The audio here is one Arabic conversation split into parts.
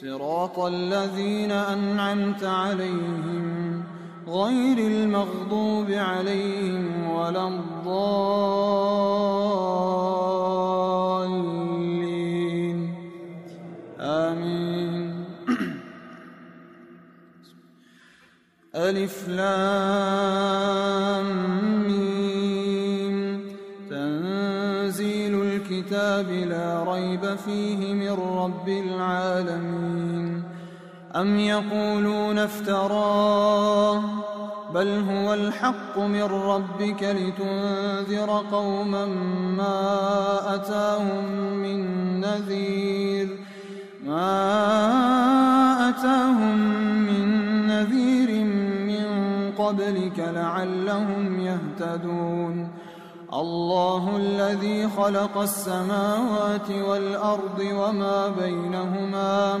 صراط الذين أنعمت عليهم غير المغضوب عليهم ولا الضالين. آمين. ألف لام ميم. تنزيل الكتاب لا ريب فيه أم يقولون افتراه بل هو الحق من ربك لتنذر قوما ما أتاهم من نذير ما أتاهم من نذير من قبلك لعلهم يهتدون الله الذي خلق السماوات والأرض وما بينهما وما بينهما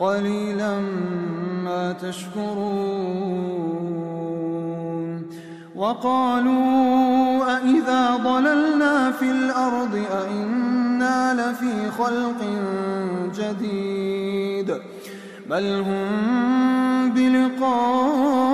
قليلا ما تشكرون وقالوا أإذا ضللنا في الأرض أإنا لفي خلق جديد بل هم بلقاء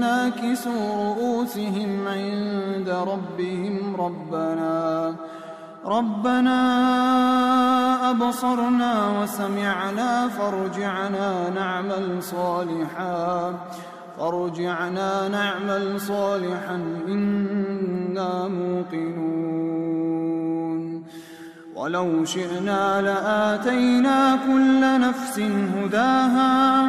ناكسوا رؤوسهم عند ربهم ربنا ربنا أبصرنا وسمعنا فارجعنا نعمل صالحا فارجعنا نعمل صالحا إنا موقنون. ولو شئنا لآتينا كل نفس هداها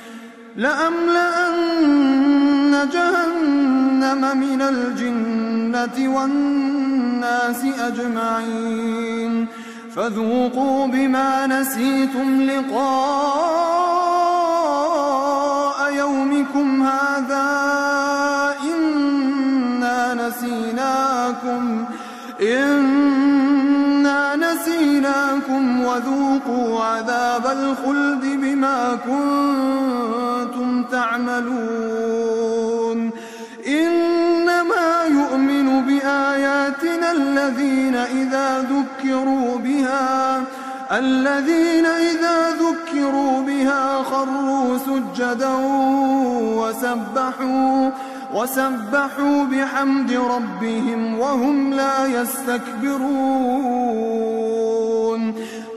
لأملأن جهنم من الجنة والناس أجمعين. فذوقوا بما نسيتم لقاء يومكم هذا. إنا نسيناكم. إن نجيناكم وذوقوا عذاب الخلد بما كنتم تعملون إنما يؤمن بآياتنا الذين إذا ذكروا بها الذين إذا ذكروا بها خروا سجدا وسبحوا وسبحوا بحمد ربهم وهم لا يستكبرون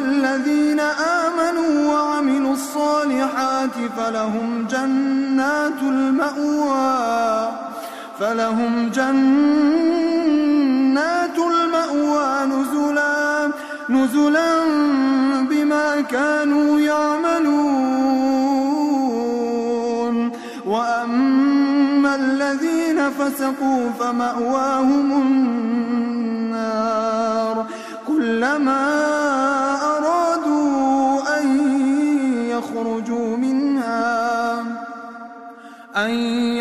الذين آمنوا وعملوا الصالحات فلهم جنات المأوى فلهم جنات المأوى نزلا نزلا بما كانوا يعملون. وأما الذين فسقوا فمأواهم النار كلما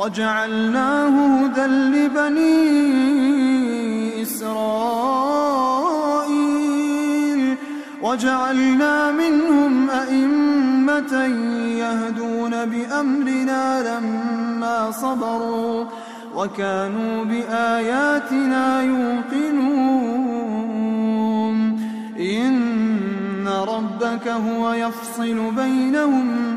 وجعلناه هدى لبني إسرائيل. وجعلنا منهم أئمة يهدون بأمرنا لما صبروا وكانوا بآياتنا يوقنون. إن ربك هو يفصل بينهم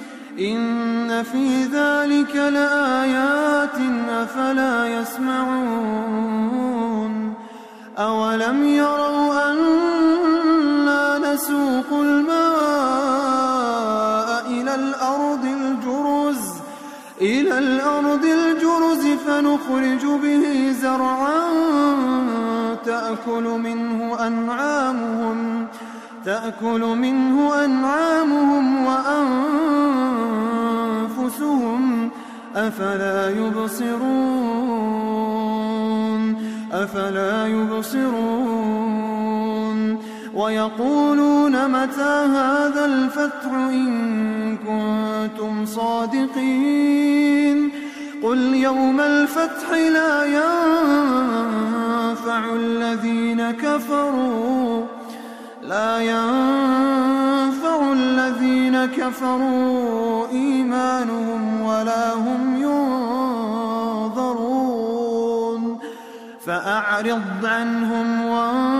إن في ذلك لآيات أفلا يسمعون أولم يروا أنا نسوق الماء إلى الأرض الجرز إلى الأرض الجرز فنخرج به زرعا تأكل منه أنعامهم تأكل منه أنعامهم. أفلا يبصرون؟ أفلا يبصرون؟ ويقولون متى هذا الفتح إن كنتم صادقين؟ قل يوم الفتح لا ينفع الذين كفروا. ينفع الذين كفروا إيمانهم ولا هم ينظرون فأعرض عنهم وانظرون